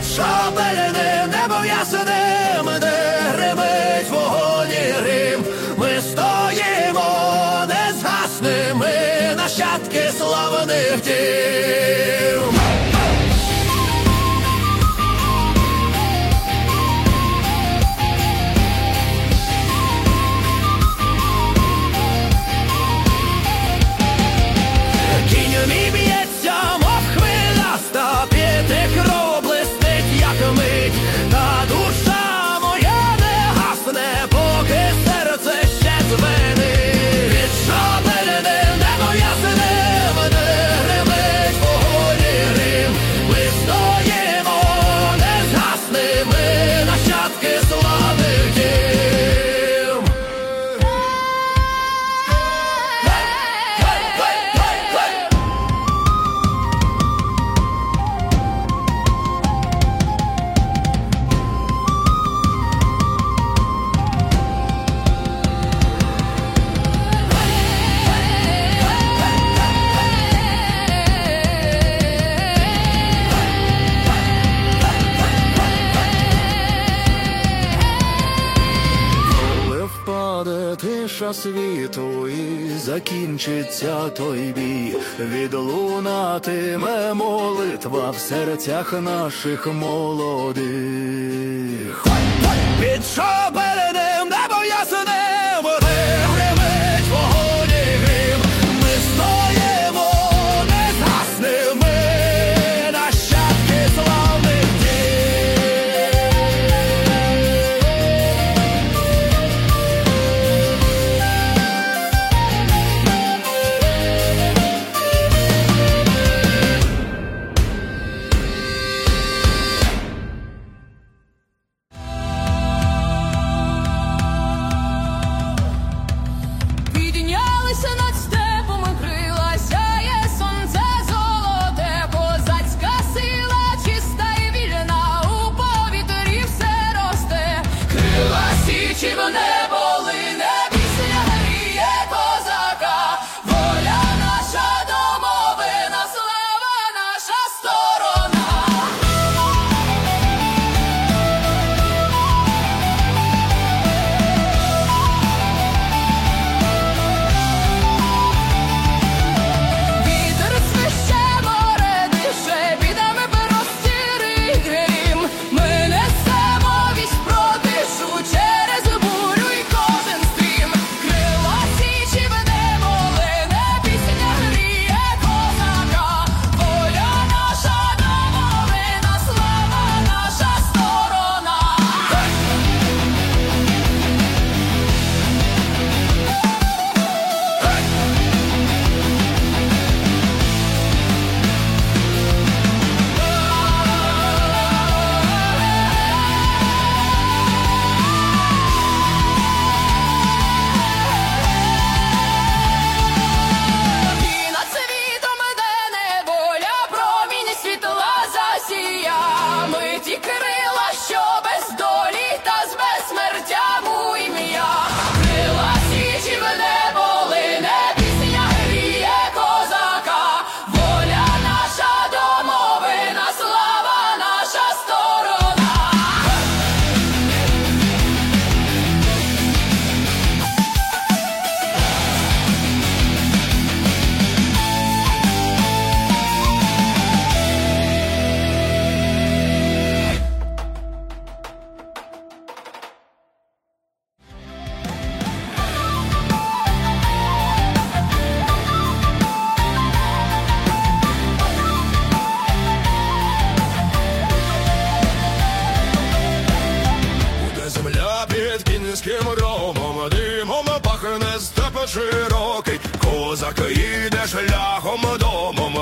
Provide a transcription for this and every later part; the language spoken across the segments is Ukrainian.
it's all закінчиться той бій, відлунатиме молитва в серцях наших молодих. Під широкий, козак їде шляхом домом.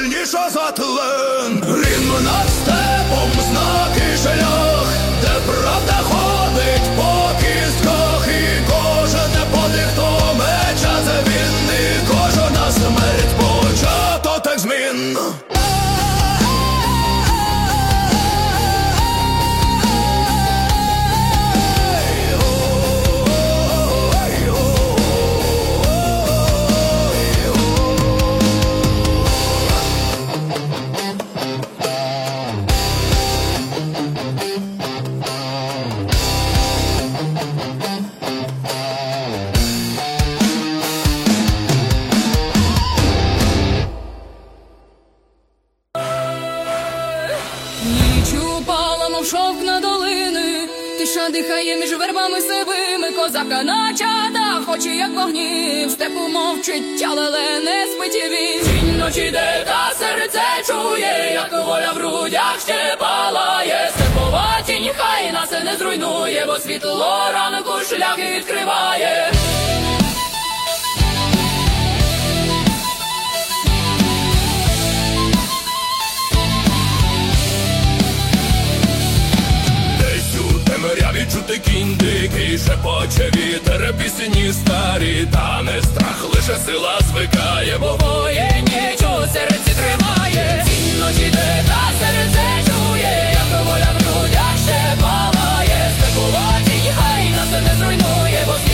сильніша за тлен Рівно над степом знаки шлях, де правда ходить. очі, як вогні, в степу мовчить, але не спить він. Тінь ночі де та серце чує, як воля в грудях ще палає. Степова тінь, хай нас не зруйнує, бо світло ранку шлях відкриває. співати кінь дикий, шепоче вітер, пісні старі, та не страх, лише сила звикає, бо воє ніч у серці тримає, ночі йде та серце чує, як воля в грудях ще палає, спекуваті, хай нас не зруйнує, бо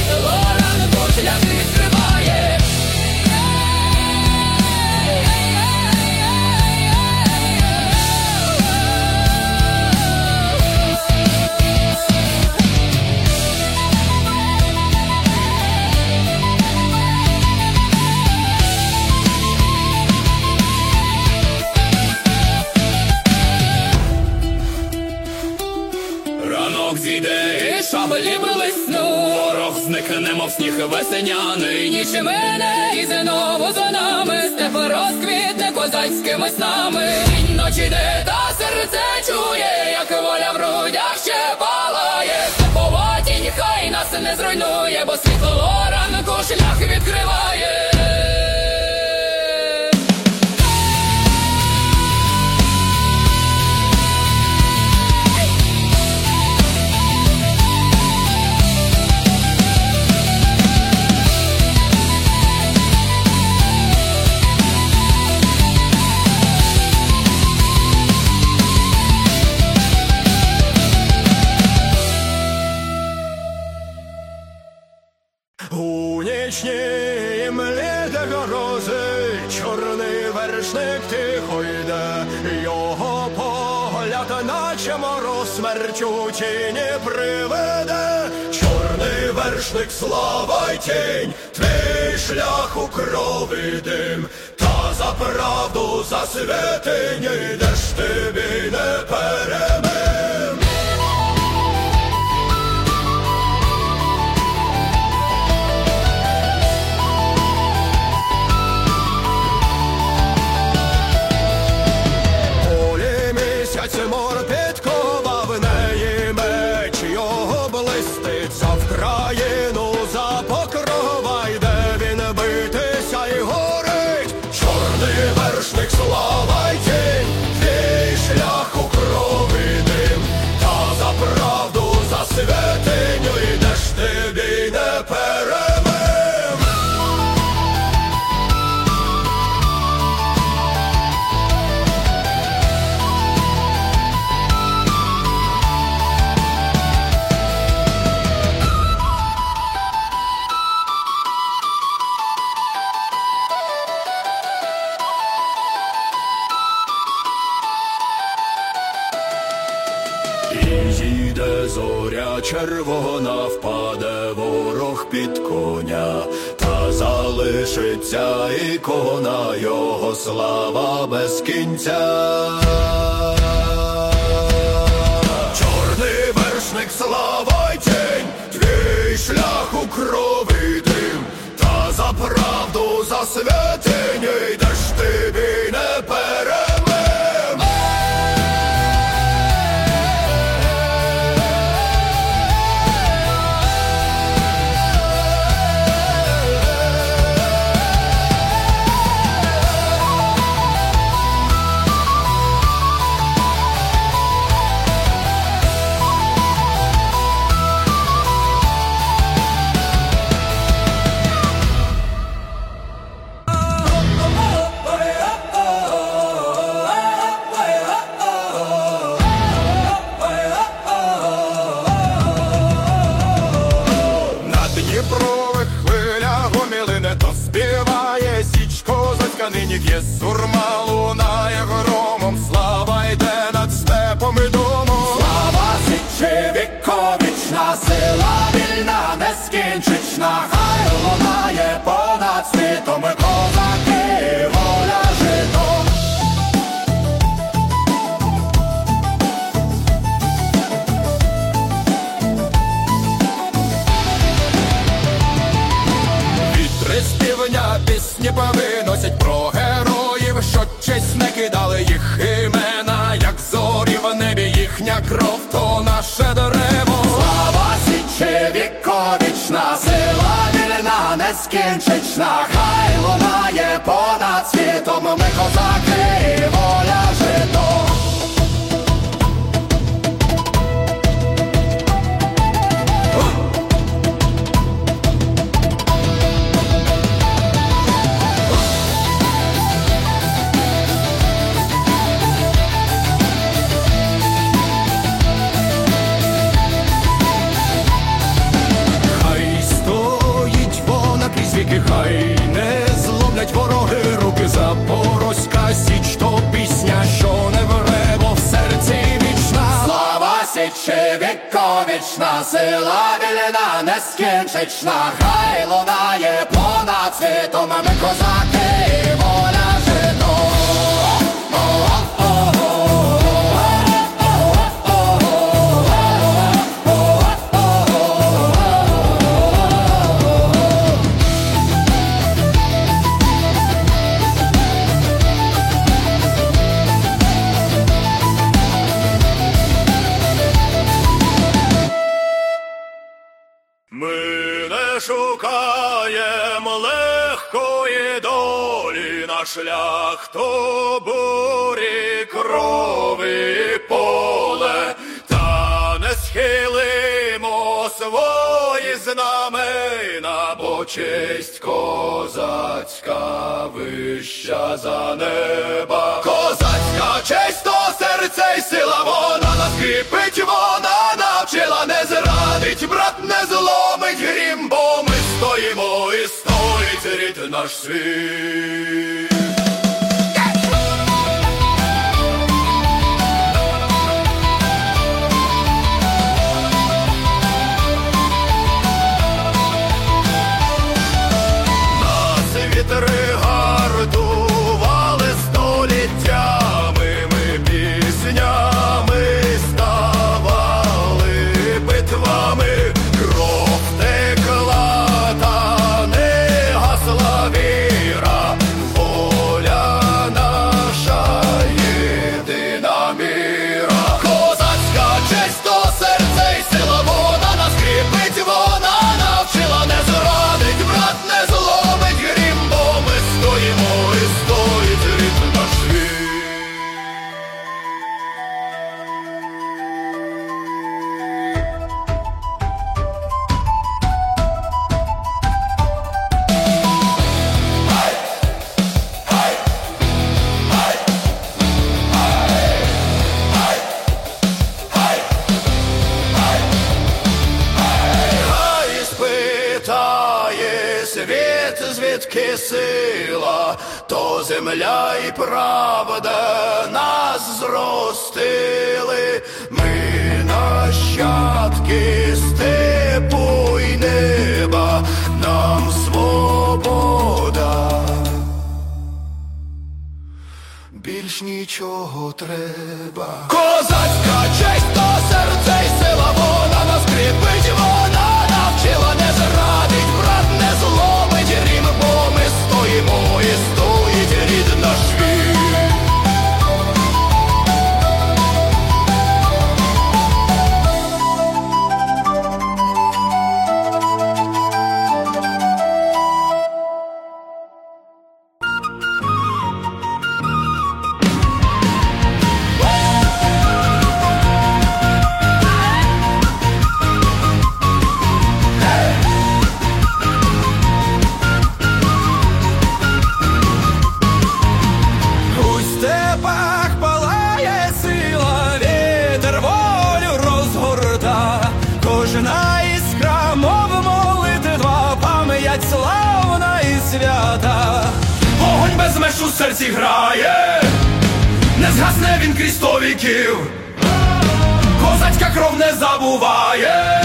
ранок зійде, і шабелі блисну Ворог зникне, мов сніг весеняний Ніч мене, і знову за нами. Степа розквітне козацькими снами. Дінь ночі йде та серце чує, як воля в грудях ще палає. Степова тінь, хай нас не зруйнує, бо світло ранку шлях відкриває. Мороз не приведе, чорний вершник, слава й тінь, твій шлях у крові дим, та за правду, за святині йдеш ти бій не перемим. Червона, впаде ворог під коня, та залишиться ікона його слава без кінця. Чорний вершник, слава й тінь, твій шлях у крові дим, та за правду, за святиню йдеш ти не перемим. Їхня кров, то наше дерево. Слава січі віковічна, сила вільна, нескінчична, хай лунає понад світом, ми козаки, воля see. серці грає, не згасне він крізь сто віків, козацька кров не забуває.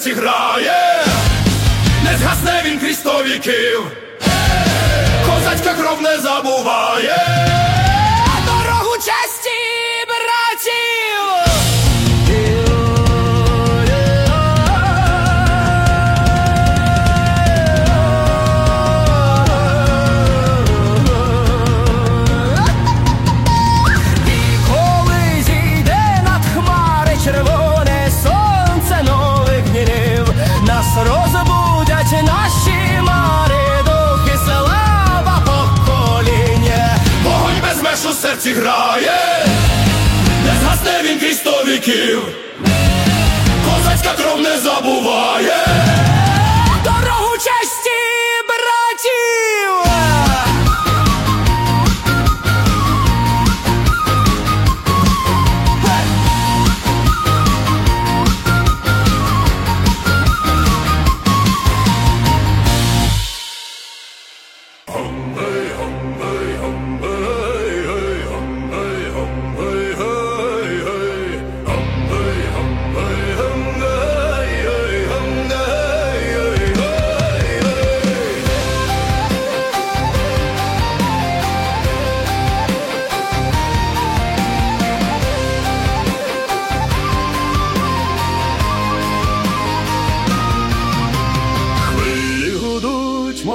серці грає, не згасне він крізь сто віків, козацька кров не забуває. вічі грає, не згасне він крізь сто віків, козацька кров не забуває.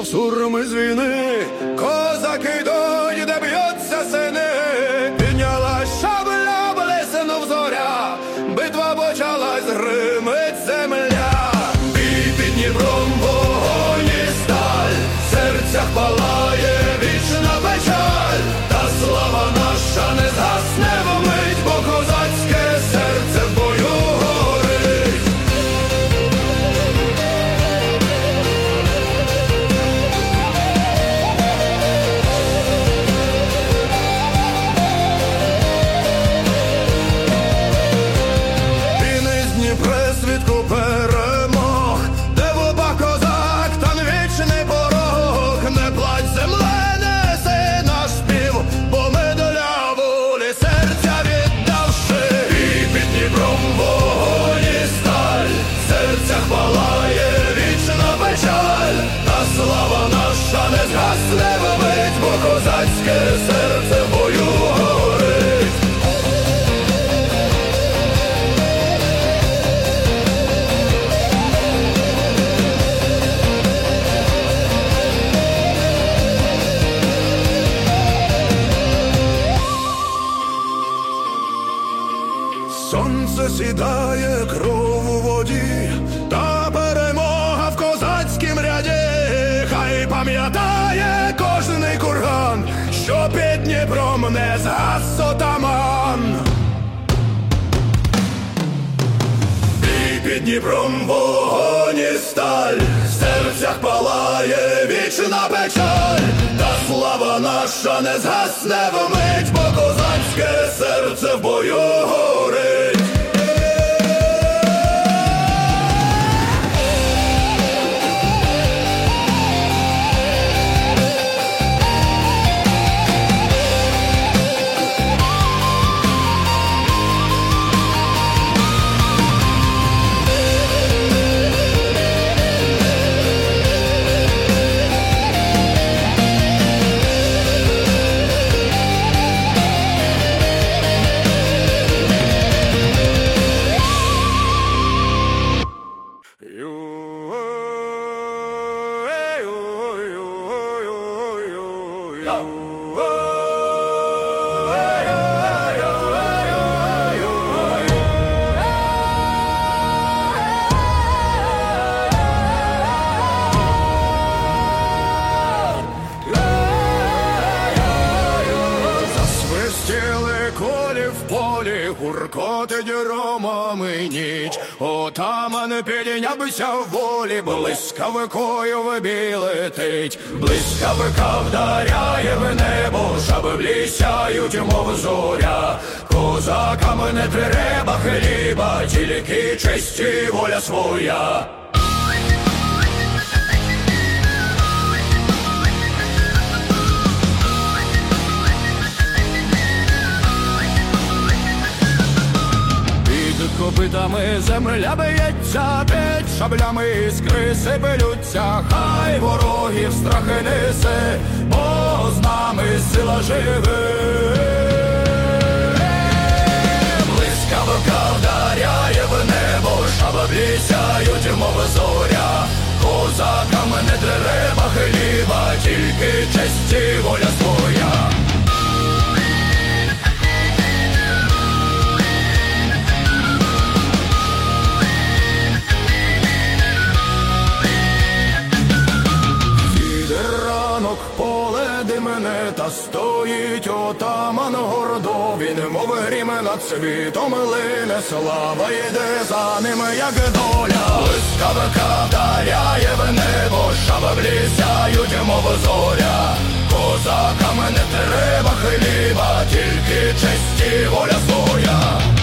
Сурми з війни, вічна печаль, та слава наша не згасне вмить, бо козацьке серце в бою горить. В волі, блискавикою вибілетить. Блискавика вдаряє в небо, шаби сяють, мов зоря. Козакам не треба хліба, тільки честь воля своя. Копитами земля б'ється, під шаблями іскри сипелються, хай ворогів страхи несе, бо з нами сила живе. Блискавка вдаряє в небо, шаблі сяють, мов зоря. Козакам не треба хліба, тільки честь і воля своя. Стоїть отаман гордо, він мов грім над світом лине, слава йде за ним, як доля. Блискавка вдаряє в небо, шаблі сяють, мов зоря. Козакам не треба хліба, тільки честі воля своя.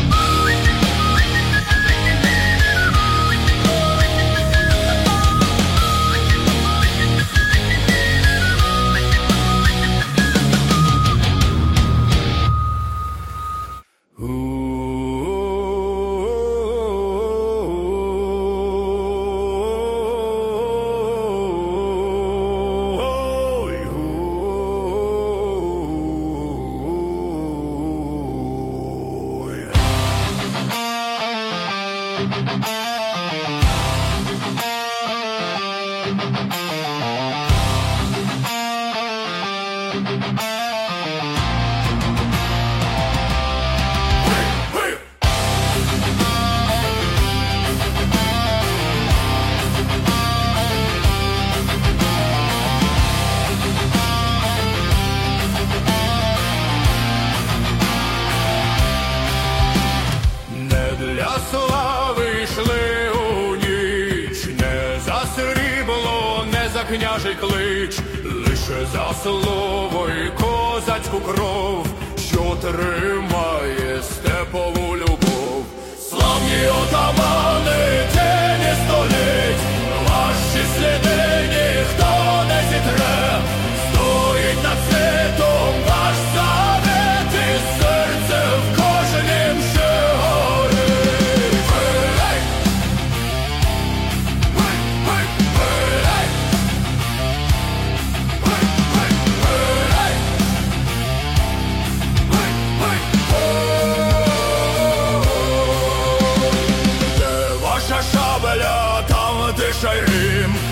Shireem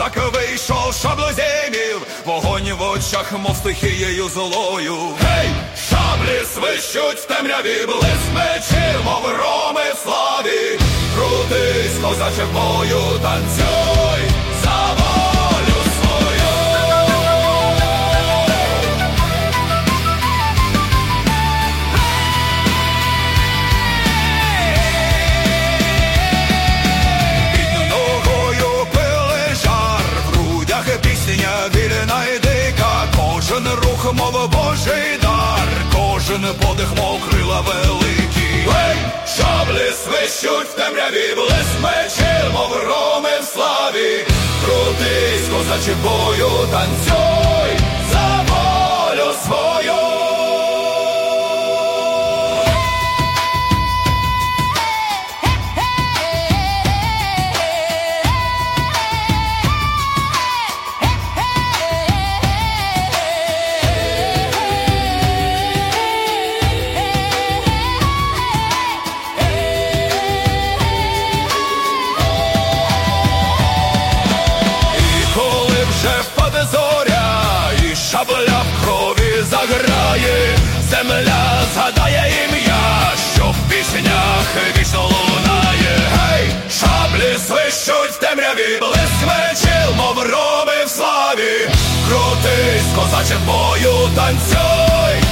Козак вийшов шабло шаблоземів, вогонь в очах, мов стихією злою. Гей, шаблі свищуть в темряві, блиск мечів, мов роми славі. Крутись, козаче бою, танцюй. мова Божий дар, кожен подих, мов крила великі. Ей! Шаблі свищуть в темряві, блиск мечів, мов роми в славі. Крутись, козачі бою, танцюй за волю свою. заграє, земля згадає ім'я, що в піснях вічно лунає, гей, шаблі свищуть в темряві, блиск мечів, мов роби в славі, крутись, козаче бою, танцюй.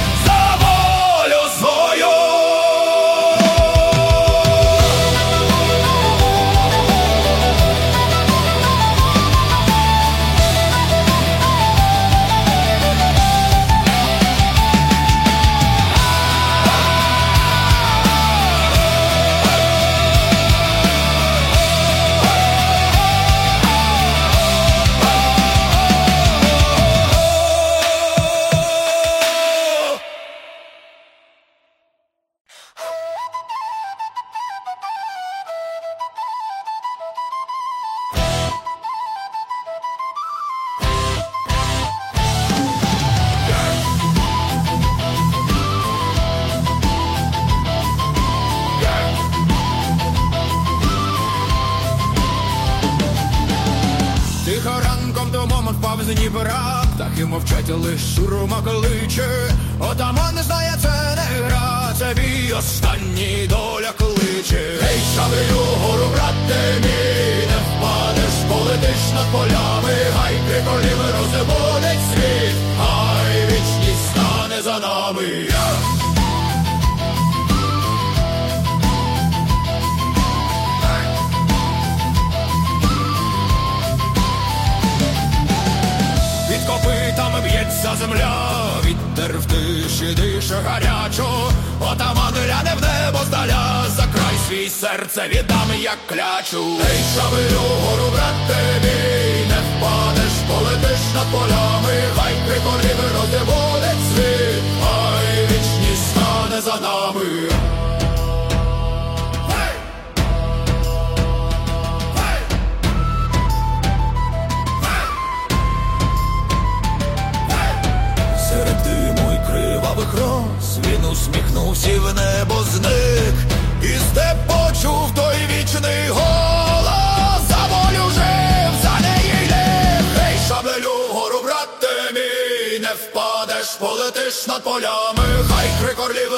брате мій, не впадеш, полетиш над полями, хай крикорлів.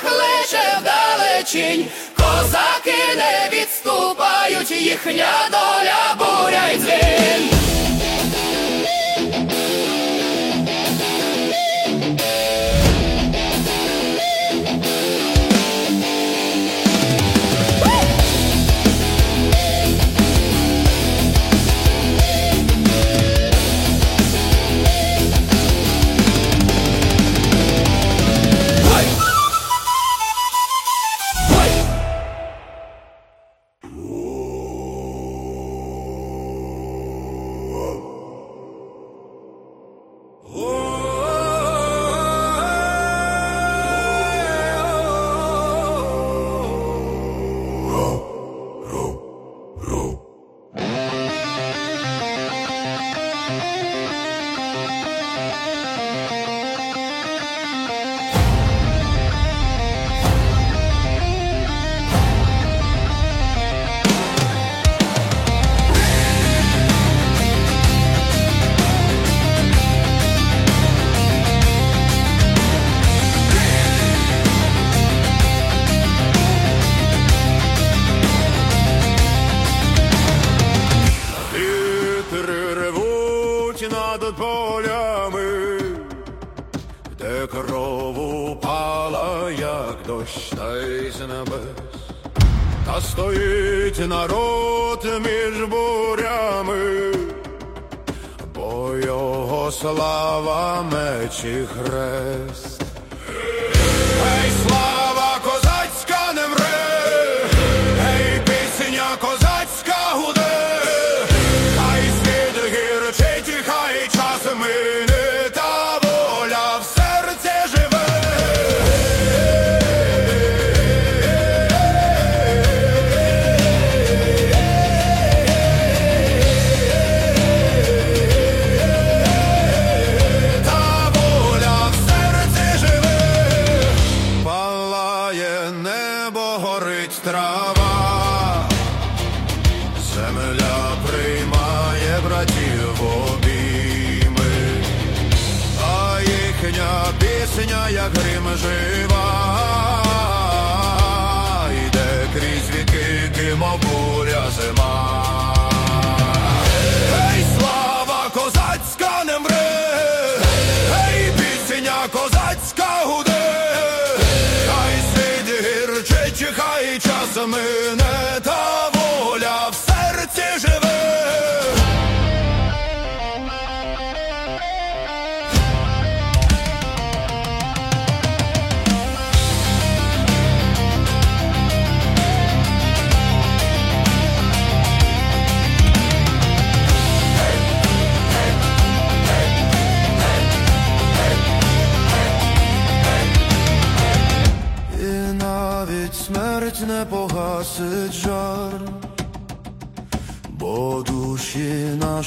шлях лише вдалечінь, козаки не відступають, їхня доля буря й дзвін.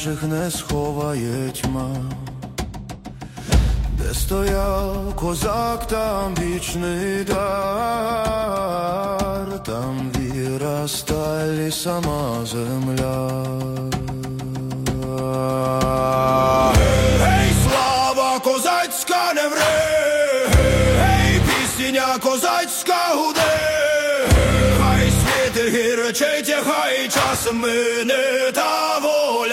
наших не сховає тьма, де стояв козак, там вічний дар, там віра сталі сама земля. Гей, слава козацька не вре, гей, пісня козацька гуде. Хай світить гірчить, хай час мине та воля.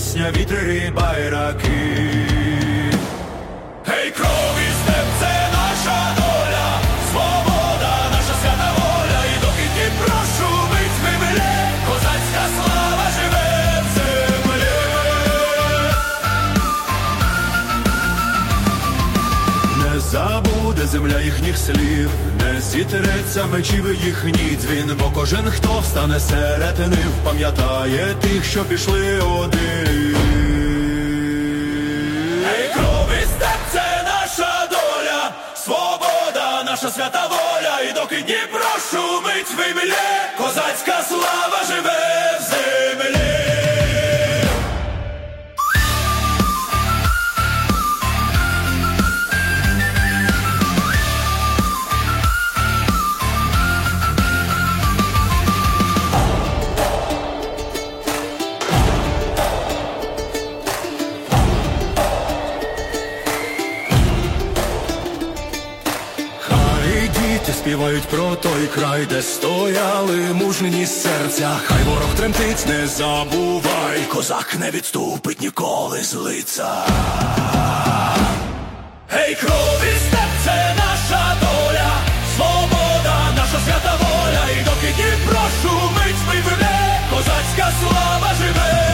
песня ветры Знають про той край, де стояли мужні серця, хай ворог тремтить, не забувай, козак не відступить ніколи з лиця. Гей, крові степ, це наша доля, свобода, наша свята воля, і доки прошу, мить ми живе, козацька слава живе.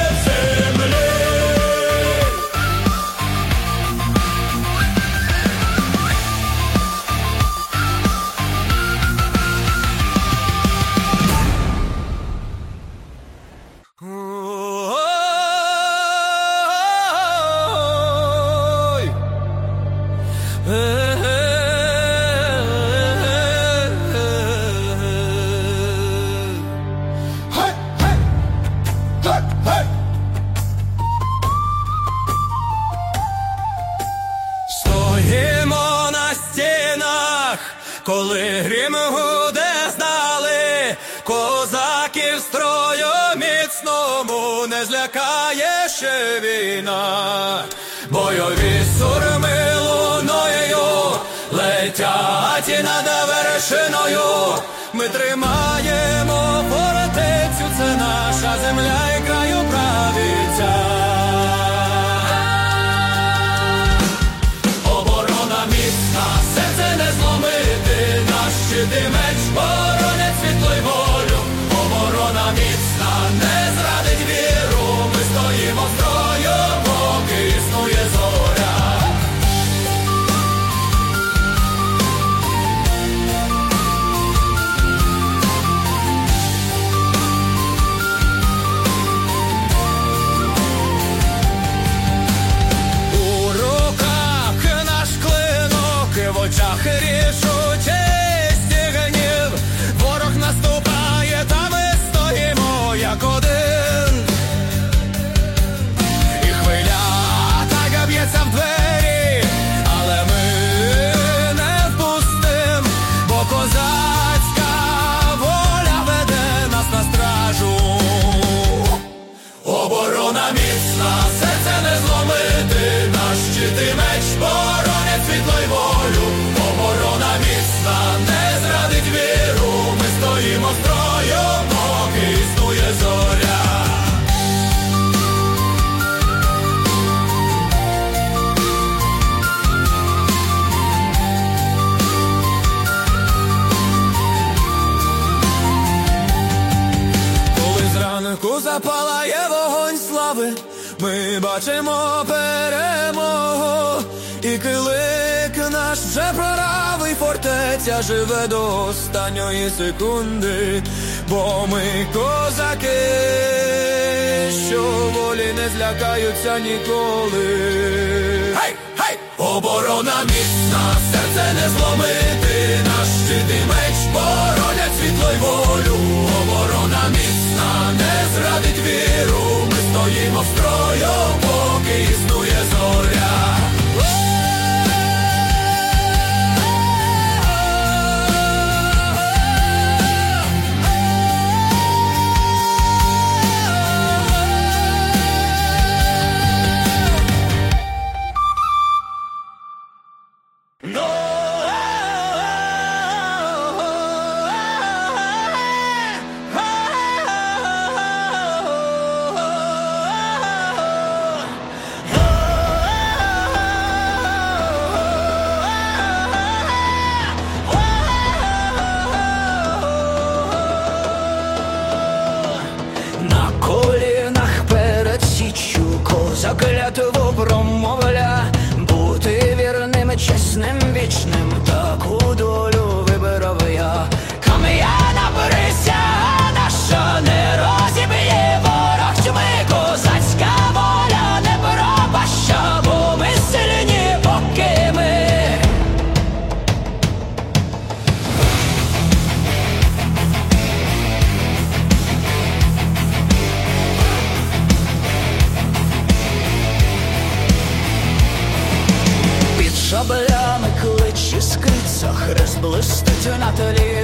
ще війна, бойові сурми луною, летять над вершиною ми тримаємо. останньої секунди, бо ми козаки, що волі не злякаються ніколи. Hey, hey! Оборона міцна, серце не зломити, наш щит і меч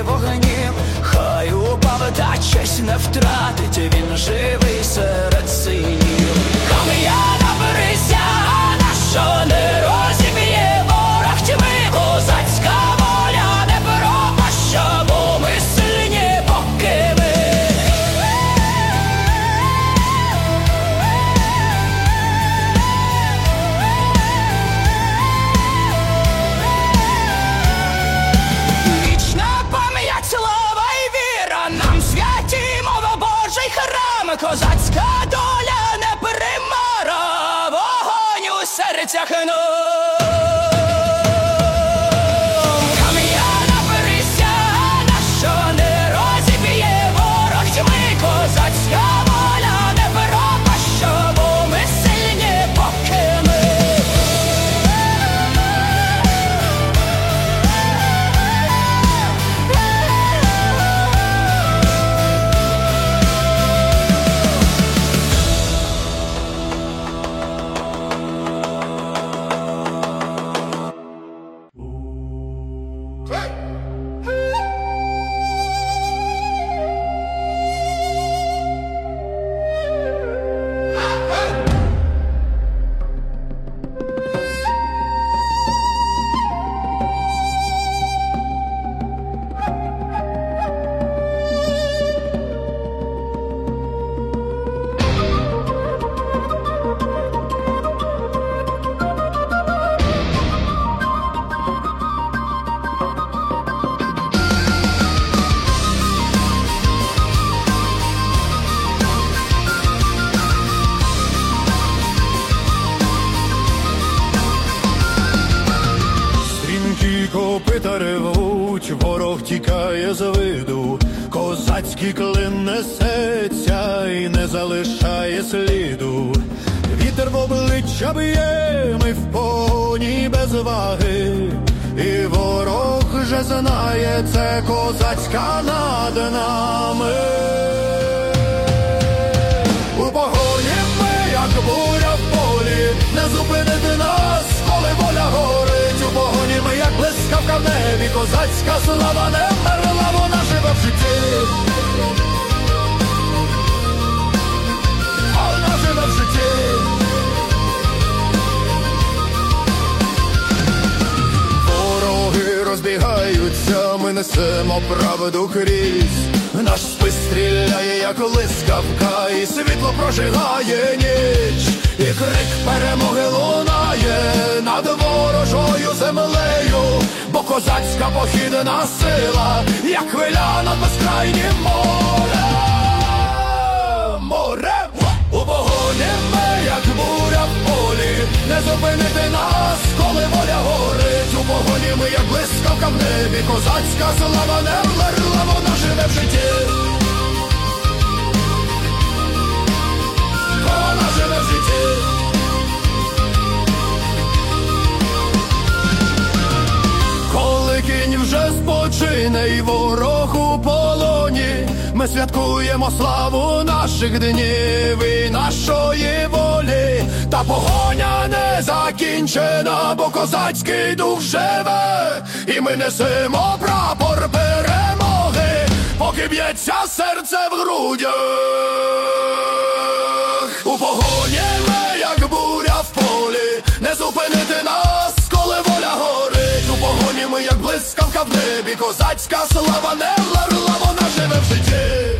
вогнів, хай упав та честь не втратить, він живий серед. Hey! Козацька над нами. У погоні ми, як буря в полі, не зупинити нас, коли воля горить. У погоні ми, як блискавка в небі, козацька слава не вмерла, вона живе в житті. Несемо правду крізь. Наш спис стріляє, як лискавка, і світло прожигає ніч, і крик перемоги лунає над ворожою землею, бо козацька похідна сила, як хвиля над безкрайнім морем. Зупинити нас, коли воля горить. У погоні ми, як блискавка в небі, козацька слава не вмерла, вона живе в житті. Святкуємо славу наших днів і нашої волі, та погоня не закінчена, бо козацький дух живе, і ми несемо прапор перемоги, поки б'ється серце в грудях. У погоні ми, як буря в полі, не зупинити нас, блискавка в небі, козацька слава не вмерла, вона живе в житті.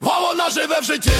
А вона живе в житті.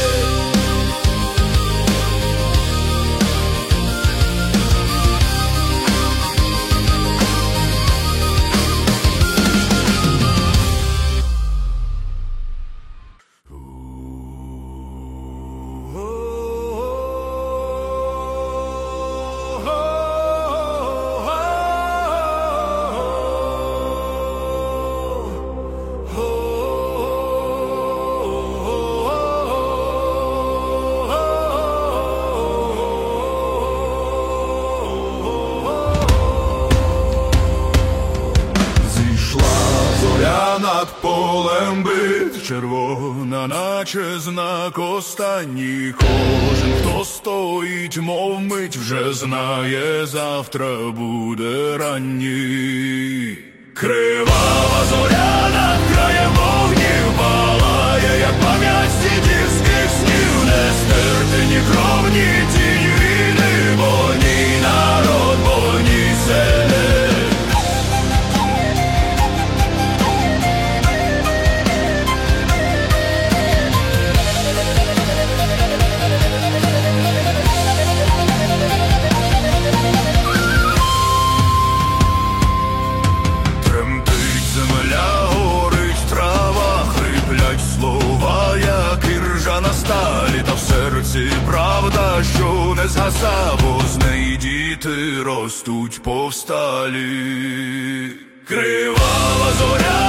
Знає, завтра буде ранній. квіти ростуть повсталі, крива зоря.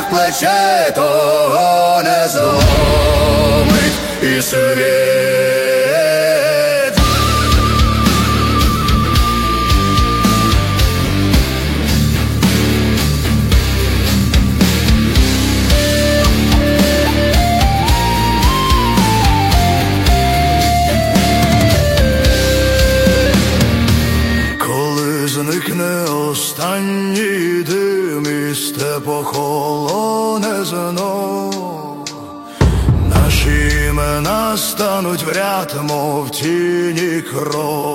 плече в плече того не зломить і світ. прятимо в тіні кров.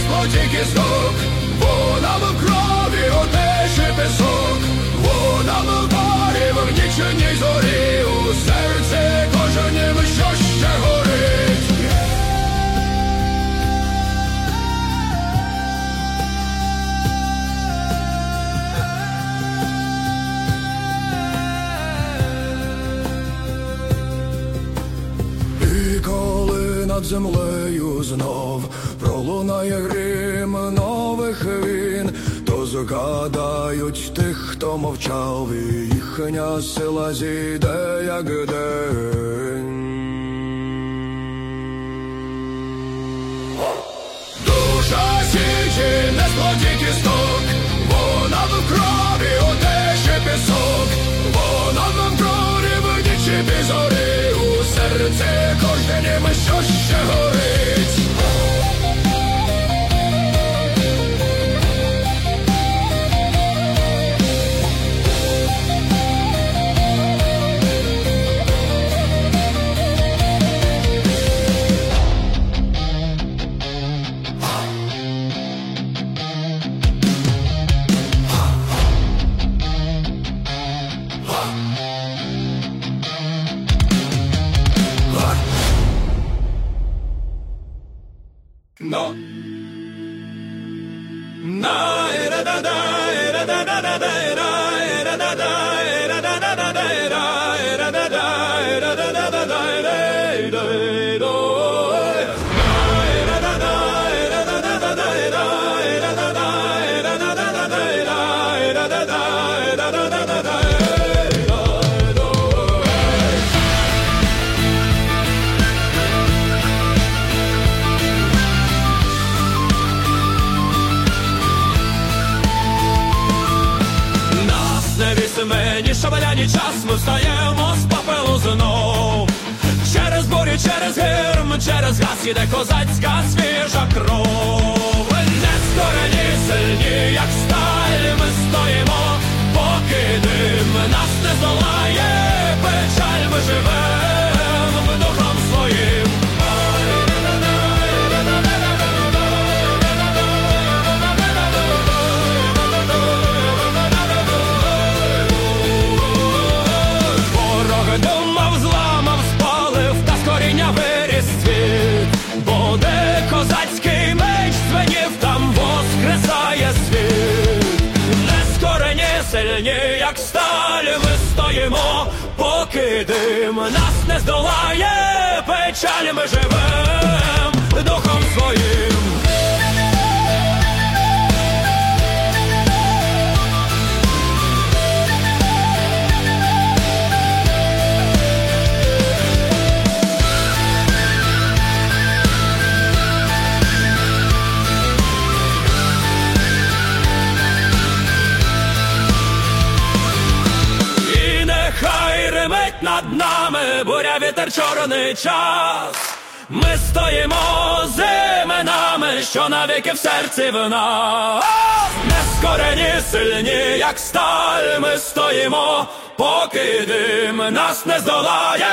Сплоті кісток, вона в крові отече пісок, вона в парі в нічній зорі, у серці кожен що ще горить. І коли над землею знов пролунає грім нових війн, то згадають тих, хто мовчав, і їхня сила зійде, як день. Душа січі не сплоті кісток, вона в крові отече пісок, вона в крові в нічі зорі, у серці кожнім що ще горить. Час, ми встаємо з попелу знов. Через бурі, через гірм, через газ іде козацька свіжа кров. Не стороні сильні, як сталь, ми стоїмо, поки дим нас не здолає, печаль ми живем не здолає, печалі ми живем чорний час. Ми стоїмо з іменами, що навіки в серці в нас. Нескорені сильні, як сталь, ми стоїмо, поки дим нас не здолає,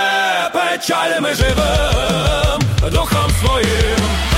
печаль ми живем духом своїм.